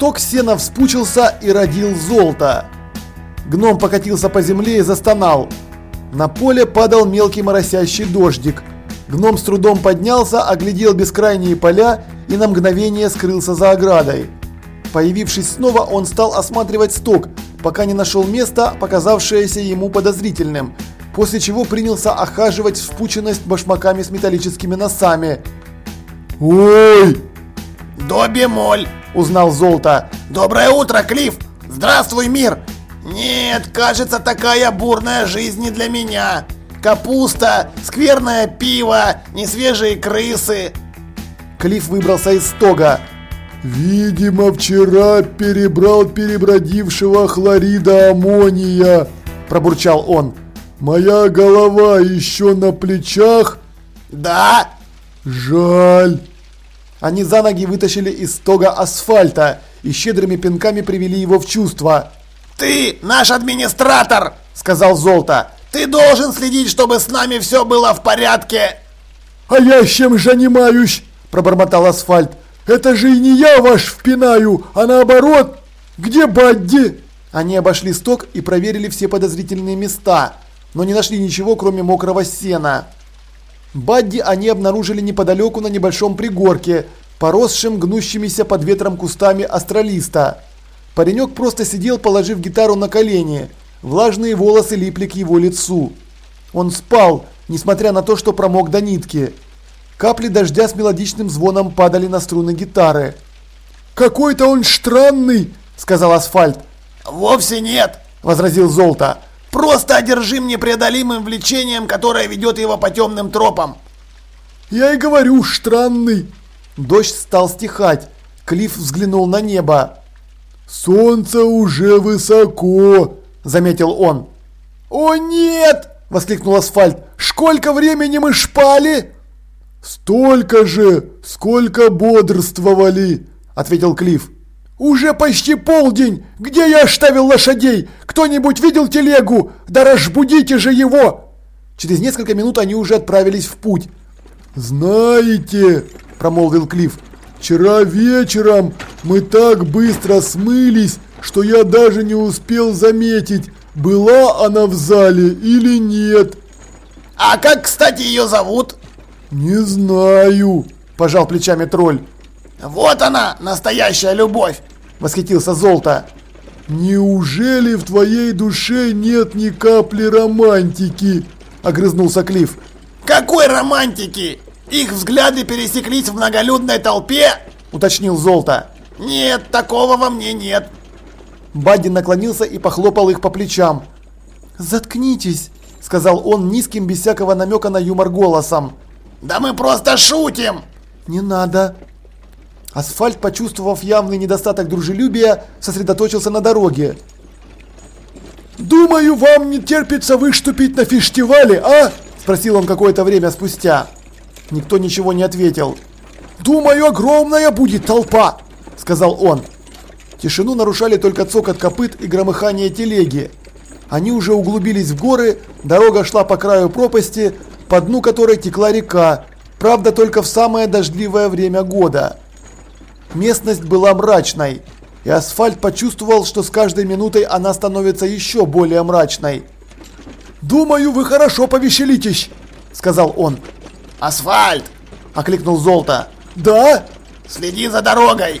Сток сена вспучился и родил золото. Гном покатился по земле и застонал. На поле падал мелкий моросящий дождик. Гном с трудом поднялся, оглядел бескрайние поля и на мгновение скрылся за оградой. Появившись снова, он стал осматривать сток, пока не нашел место, показавшееся ему подозрительным, после чего принялся охаживать вспученность башмаками с металлическими носами. «Ой!» «До бемоль!» – узнал Золото. «Доброе утро, Клифф! Здравствуй, мир! Нет, кажется, такая бурная жизнь не для меня. Капуста, скверное пиво, несвежие крысы». Клифф выбрался из стога. «Видимо, вчера перебрал перебродившего хлорида аммония», – пробурчал он. «Моя голова еще на плечах?» «Да». «Жаль». Они за ноги вытащили из стога асфальта и щедрыми пинками привели его в чувство. «Ты наш администратор!» – сказал Золото. «Ты должен следить, чтобы с нами все было в порядке!» «А я чем занимаюсь?» – пробормотал асфальт. Это же и не я ваш впинаю, а наоборот. Где Бадди? Они обошли сток и проверили все подозрительные места, но не нашли ничего, кроме мокрого сена. Бадди они обнаружили неподалеку на небольшом пригорке, поросшим гнущимися под ветром кустами астралиста. Паренек просто сидел, положив гитару на колени. Влажные волосы липли к его лицу. Он спал, несмотря на то, что промок до нитки. Капли дождя с мелодичным звоном падали на струны гитары. «Какой-то он странный!» – сказал Асфальт. «Вовсе нет!» – возразил Золото. «Просто одержим непреодолимым влечением, которое ведет его по темным тропам!» «Я и говорю, странный!» Дождь стал стихать. Клифф взглянул на небо. «Солнце уже высоко!» – заметил он. «О нет!» – воскликнул Асфальт. «Сколько времени мы шпали?» «Столько же, сколько бодрствовали!» – ответил Клифф. «Уже почти полдень! Где я оставил лошадей? Кто-нибудь видел телегу? Да разбудите же его!» Через несколько минут они уже отправились в путь. «Знаете», – промолвил Клифф, – «вчера вечером мы так быстро смылись, что я даже не успел заметить, была она в зале или нет». «А как, кстати, ее зовут?» «Не знаю», – пожал плечами тролль. «Вот она, настоящая любовь!» – восхитился Золото. «Неужели в твоей душе нет ни капли романтики?» – огрызнулся Клифф. «Какой романтики? Их взгляды пересеклись в многолюдной толпе?» – уточнил Золото. «Нет, такого во мне нет». Бадди наклонился и похлопал их по плечам. «Заткнитесь», – сказал он низким, без всякого намека на юмор голосом. «Да мы просто шутим!» «Не надо!» Асфальт, почувствовав явный недостаток дружелюбия, сосредоточился на дороге. «Думаю, вам не терпится выступить на фестивале, а?» – спросил он какое-то время спустя. Никто ничего не ответил. «Думаю, огромная будет толпа!» – сказал он. Тишину нарушали только цокот копыт и громыхание телеги. Они уже углубились в горы, дорога шла по краю пропасти, по дну которой текла река, правда только в самое дождливое время года. Местность была мрачной, и асфальт почувствовал, что с каждой минутой она становится еще более мрачной. «Думаю, вы хорошо повеселитесь», — сказал он. «Асфальт!» — окликнул Золото. «Да?» «Следи за дорогой!»